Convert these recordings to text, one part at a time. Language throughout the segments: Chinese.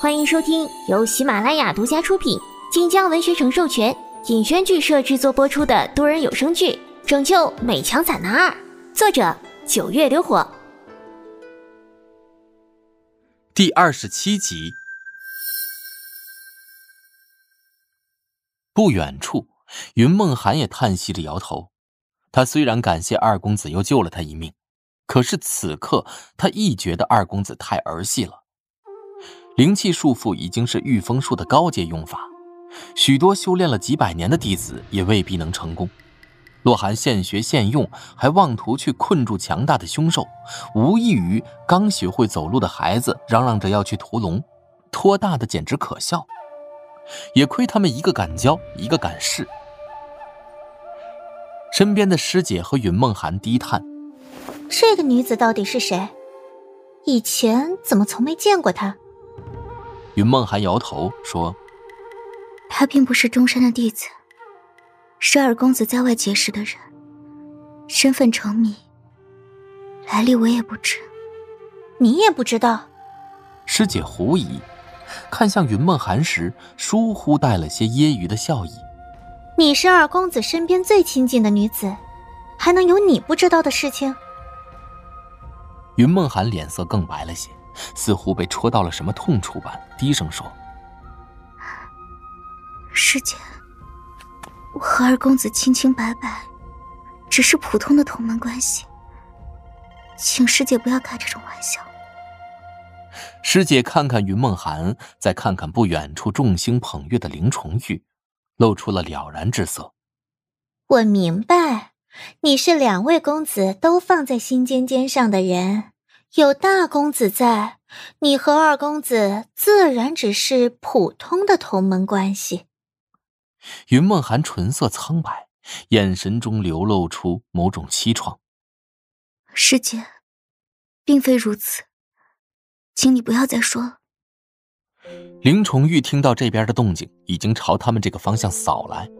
欢迎收听由喜马拉雅独家出品、晋江文学城授权、尹轩剧社制作播出的多人有声剧《拯救美强惨男二》，作者九月流火，第二十七集。不远处，云梦涵也叹息着摇头。他虽然感谢二公子又救了他一命，可是此刻他亦觉得二公子太儿戏了。灵气束缚已经是御风术的高阶用法，许多修炼了几百年的弟子也未必能成功。洛寒现学现用，还妄图去困住强大的凶兽，无异于刚学会走路的孩子嚷嚷着要去屠龙，托大的简直可笑。也亏他们一个敢教，一个敢试。身边的师姐和云梦涵低叹：“这个女子到底是谁？以前怎么从没见过她？”云梦涵摇头说：“他并不是中山的弟子，是二公子在外结识的人，身份成谜，来历我也不知。你也不知道？”师姐狐疑，看向云梦涵时，疏忽带了些揶揄的笑意。你是二公子身边最亲近的女子，还能有你不知道的事情？云梦涵脸色更白了些，似乎被戳到了什么痛处般，低声说：“师姐，我和二公子清清白白，只是普通的同门关系，请师姐不要开这种玩笑。”师姐看看云梦涵，再看看不远处众星捧月的林崇玉。露出了了然之色。我明白，你是两位公子都放在心尖尖上的人，有大公子在，你和二公子自然只是普通的同门关系。云梦涵唇色苍白，眼神中流露出某种凄怆。师姐，并非如此，请你不要再说了。林崇玉听到这边的动静，已经朝他们这个方向扫来。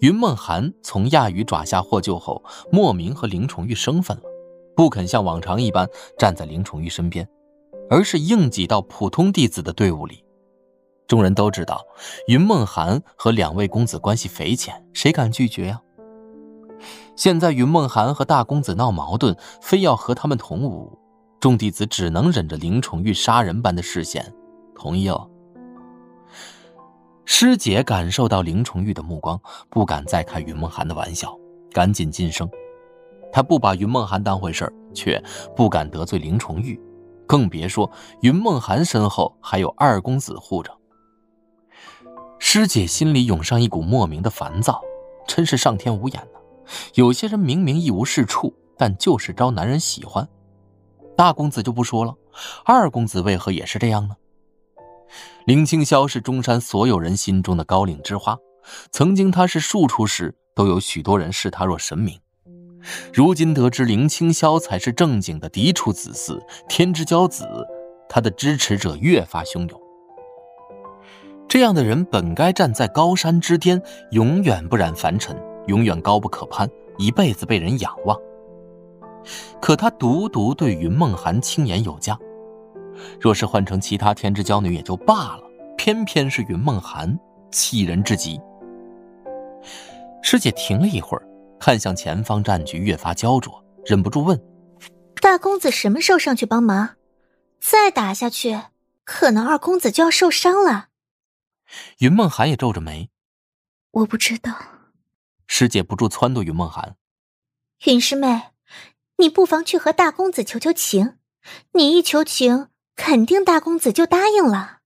云梦涵从亚鱼爪下获救后，莫名和林崇玉生分了，不肯像往常一般站在林崇玉身边，而是硬挤到普通弟子的队伍里。众人都知道，云梦涵和两位公子关系匪浅，谁敢拒绝呀？现在云梦涵和大公子闹矛盾，非要和他们同舞，众弟子只能忍着林崇玉杀人般的视线。同意了。师姐感受到林崇玉的目光，不敢再开云梦涵的玩笑，赶紧噤声。他不把云梦涵当回事却不敢得罪林崇玉，更别说云梦涵身后还有二公子护着。师姐心里涌上一股莫名的烦躁，真是上天无眼呐！有些人明明一无是处，但就是招男人喜欢。大公子就不说了，二公子为何也是这样呢？林清霄是中山所有人心中的高岭之花，曾经他是庶出时，都有许多人视他若神明。如今得知林清霄才是正经的嫡出子嗣，天之骄子，他的支持者越发汹涌。这样的人本该站在高山之巅，永远不染凡尘，永远高不可攀，一辈子被人仰望。可他独独对云梦涵轻言有加。若是换成其他天之娇女也就罢了，偏偏是云梦涵，气人至极。师姐停了一会儿，看向前方战局越发焦灼，忍不住问：“大公子什么时候上去帮忙？再打下去，可能二公子就要受伤了。”云梦涵也皱着眉：“我不知道。”师姐不住撺掇云梦涵：“云师妹，你不妨去和大公子求求情，你一求情。”肯定大公子就答应了。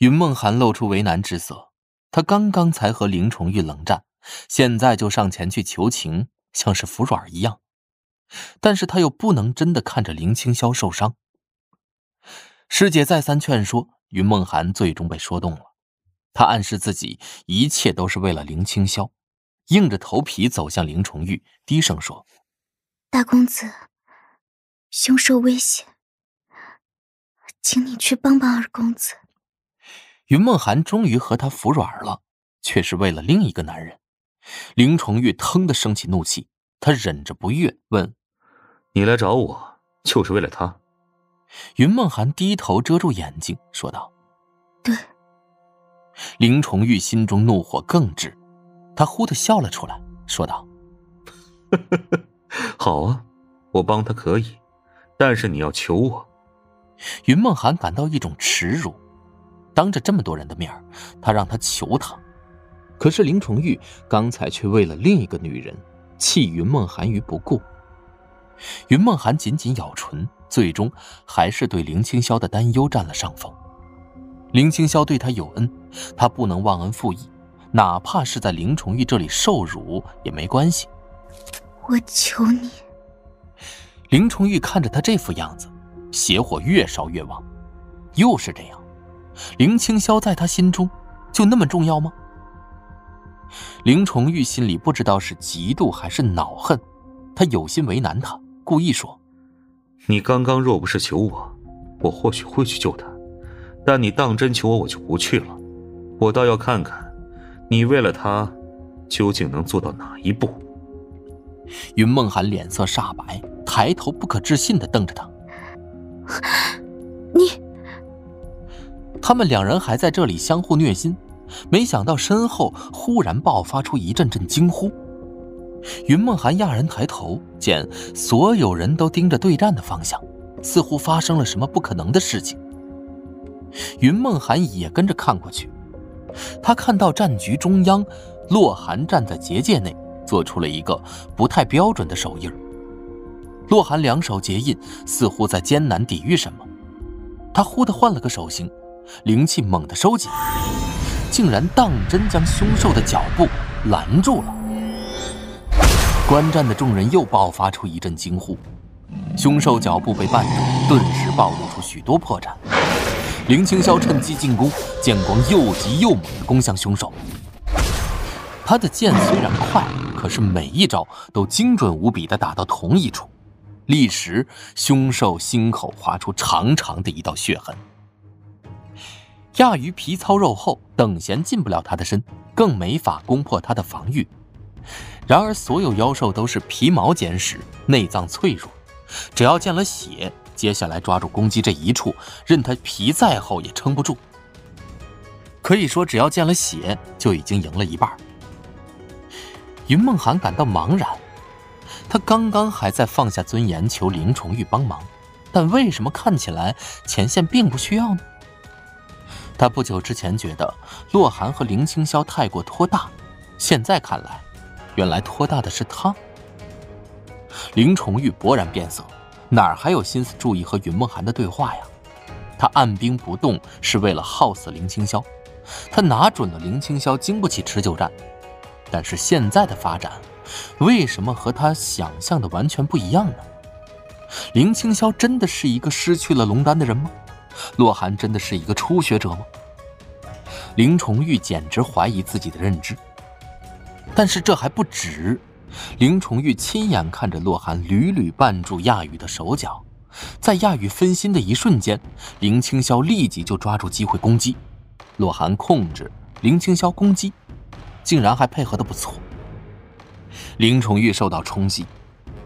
云梦涵露出为难之色，他刚刚才和林崇玉冷战，现在就上前去求情，像是服软一样。但是他又不能真的看着林清霄受伤。师姐再三劝说，云梦涵最终被说动了。他暗示自己一切都是为了林清霄，硬着头皮走向林重玉，低声说：“大公子，凶兽危险。”请你去帮帮二公子。云梦涵终于和他服软了，却是为了另一个男人。林崇玉腾的生起怒气，他忍着不悦问：“你来找我就是为了他？云梦涵低头遮住眼睛，说道：“对。”林崇玉心中怒火更至，他忽的笑了出来，说道：“好啊，我帮他可以，但是你要求我。”云梦涵感到一种耻辱，当着这么多人的面他让他求他，可是林崇玉刚才却为了另一个女人弃云梦涵于不顾。云梦涵紧紧咬唇，最终还是对林青霄的担忧占了上风。林青霄对他有恩，他不能忘恩负义，哪怕是在林崇玉这里受辱也没关系。我求你。林崇玉看着他这副样子，邪火越烧越旺。又是这样，林青霄在他心中就那么重要吗？林崇玉心里不知道是嫉妒还是恼恨，他有心为难他，故意说：“你刚刚若不是求我，我或许会去救他。”但你当真求我，我就不去了。我倒要看看，你为了他，究竟能做到哪一步。云梦涵脸色煞白，抬头不可置信的瞪着他。你，他们两人还在这里相互虐心，没想到身后忽然爆发出一阵阵惊呼。云梦涵讶然抬头，见所有人都盯着对战的方向，似乎发生了什么不可能的事情。云梦涵也跟着看过去，他看到战局中央，洛寒站在结界内，做出了一个不太标准的手印。洛寒两手结印，似乎在艰难抵御什么。他忽地换了个手型，灵气猛地收紧，竟然当真将凶兽的脚步拦住了。观战的众人又爆发出一阵惊呼，凶兽脚步被绊住，顿时暴露出许多破绽。林青霄趁机进攻，剑光又急又猛地攻向凶手。他的剑虽然快，可是每一招都精准无比地打到同一处，立时凶兽心口划出长长的一道血痕。亚鱼皮糙肉厚，等闲进不了他的身，更没法攻破他的防御。然而所有妖兽都是皮毛坚实，内脏脆弱，只要见了血。接下来抓住攻击这一处，任他皮再厚也撑不住。可以说，只要见了血，就已经赢了一半。云梦涵感到茫然，他刚刚还在放下尊严求林崇玉帮忙，但为什么看起来前线并不需要呢？他不久之前觉得洛寒和林青霄太过拖大，现在看来，原来拖大的是他。林崇玉勃然变色。哪还有心思注意和云梦涵的对话呀？他按兵不动是为了耗死林青霄，他拿准了林青霄经不起持久战。但是现在的发展，为什么和他想象的完全不一样呢？林青霄真的是一个失去了龙丹的人吗？洛寒真的是一个初学者吗？林崇玉简直怀疑自己的认知。但是这还不止。林崇玉亲眼看着洛寒屡屡绊住亚宇的手脚，在亚宇分心的一瞬间，林青霄立即就抓住机会攻击。洛寒控制林青霄攻击，竟然还配合的不错。林崇玉受到冲击，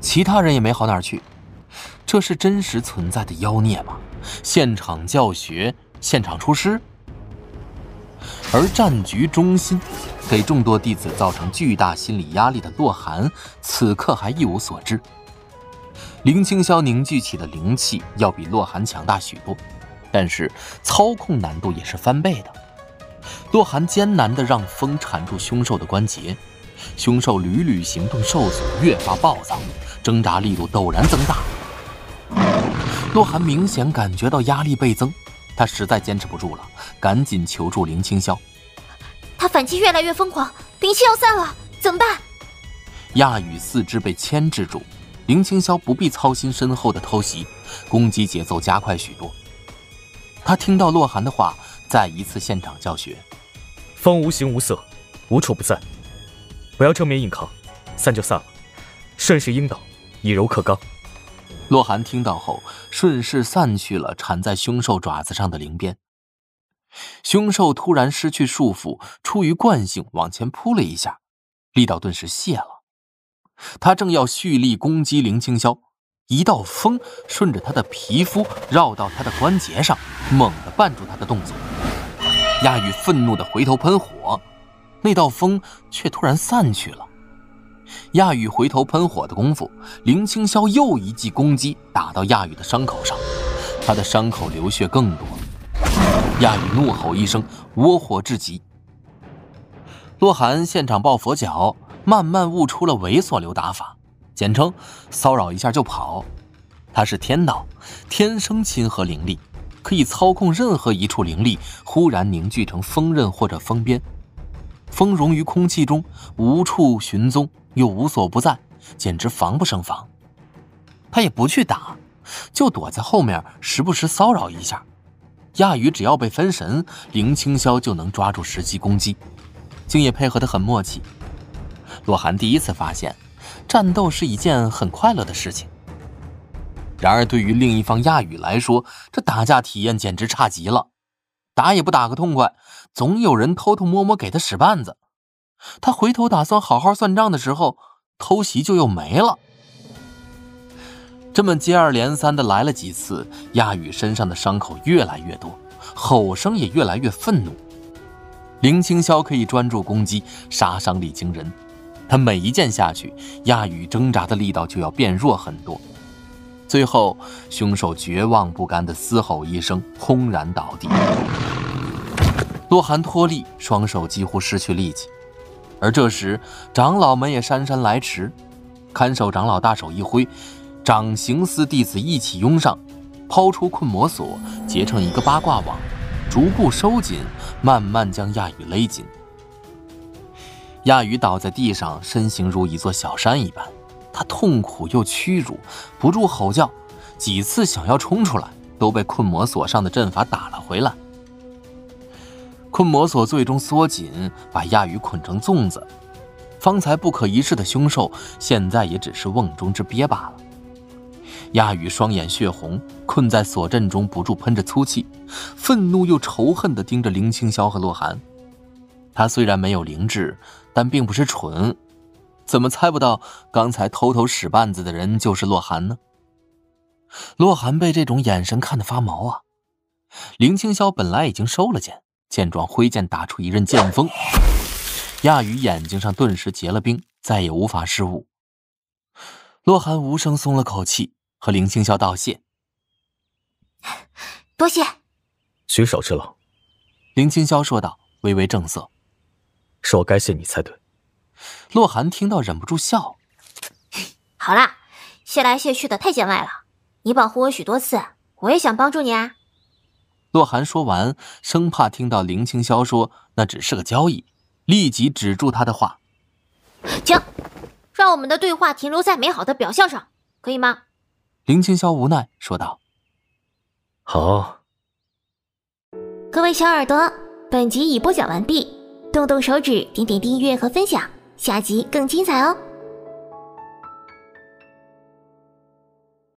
其他人也没好哪儿去。这是真实存在的妖孽吗？现场教学，现场出师。而战局中心。给众多弟子造成巨大心理压力的洛寒，此刻还一无所知。林青霄凝聚起的灵气要比洛寒强大许多，但是操控难度也是翻倍的。洛寒艰难地让风缠住凶兽的关节，凶兽屡屡行动受阻，越发暴躁，挣扎力度陡然增大。洛寒明显感觉到压力倍增，他实在坚持不住了，赶紧求助林清霄。他反击越来越疯狂，灵气要散了，怎么办？亚羽四肢被牵制住，林清霄不必操心身后的偷袭，攻击节奏加快许多。他听到洛寒的话，再一次现场教学：风无形无色，无处不在，不要正面硬抗，散就散了，顺势应导，以柔克刚。洛寒听到后，顺势散去了缠在凶兽爪子上的灵鞭。凶兽突然失去束缚，出于惯性往前扑了一下，力道顿时泄了。他正要蓄力攻击林青霄，一道风顺着他的皮肤绕到他的关节上，猛地绊住他的动作。亚宇愤怒地回头喷火，那道风却突然散去了。亚宇回头喷火的功夫，林青霄又一记攻击打到亚宇的伤口上，他的伤口流血更多。亚宇怒吼一声，窝火至极。洛寒现场抱佛脚，慢慢悟出了猥琐流打法，简称骚扰一下就跑。他是天道，天生亲和灵力，可以操控任何一处灵力，忽然凝聚成锋刃或者锋鞭。风融于空气中，无处寻踪，又无所不在，简直防不胜防。他也不去打，就躲在后面，时不时骚扰一下。亚宇只要被分神，林青霄就能抓住时机攻击。竟也配合得很默契。洛寒第一次发现，战斗是一件很快乐的事情。然而，对于另一方亚宇来说，这打架体验简直差极了。打也不打个痛快，总有人偷偷摸摸给他使绊子。他回头打算好好算账的时候，偷袭就又没了。这么接二连三的来了几次，亚宇身上的伤口越来越多，吼声也越来越愤怒。林青霄可以专注攻击，杀伤力惊人。他每一剑下去，亚宇挣扎的力道就要变弱很多。最后，凶手绝望不甘的嘶吼一声，轰然倒地。洛寒脱力，双手几乎失去力气。而这时，长老们也姗姗来迟。看守长老大手一挥，掌刑司弟子一起拥上，抛出困魔锁，结成一个八卦网。逐步收紧，慢慢将亚宇勒紧。亚宇倒在地上，身形如一座小山一般。他痛苦又屈辱，不住吼叫，几次想要冲出来，都被困魔锁上的阵法打了回来。困魔锁最终缩紧，把亚宇捆成粽子。方才不可一世的凶兽，现在也只是瓮中之鳖罢了。亚宇双眼血红，困在锁阵中，不住喷着粗气，愤怒又仇恨地盯着林青霄和洛寒。他虽然没有灵智，但并不是蠢，怎么猜不到刚才偷偷使绊子的人就是洛寒呢？洛寒被这种眼神看得发毛啊！林青霄本来已经收了剑，见状挥剑打出一阵剑锋，亚宇眼睛上顿时结了冰，再也无法视物。洛寒无声松了口气。和林青霄道谢，多谢。举手之劳。林青霄说道，微微正色：“是我该谢你才对。”洛寒听到忍不住笑：“ 好啦，谢来谢去的太见外了。你保护我许多次，我也想帮助你啊。”洛寒说完，生怕听到林青霄说那只是个交易，立即止住他的话：“停，让我们的对话停留在美好的表象上，可以吗？”林青霄无奈说道：“好。”各位小耳朵，本集已播讲完毕，动动手指，点点订阅和分享，下集更精彩哦！